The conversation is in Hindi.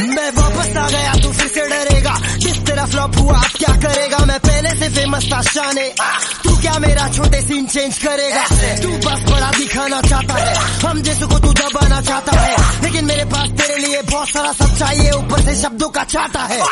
मैं वापस आ गया, तू फिर से डरेगा। जिस तरह फ्लॉप हुआ, अब क्या करेगा? मैं पहले से फ़ेमस था, शाने। तू क्या मेरा छोटे सीन चेंज करेगा? तू बस बड़ा दिखाना चाहता है। हम जैसे को तू दबाना चाहता है। लेकिन मेरे पास तेरे लिए बहुत सारा सब चाहिए ऊपर से शब्दों का चाहता है।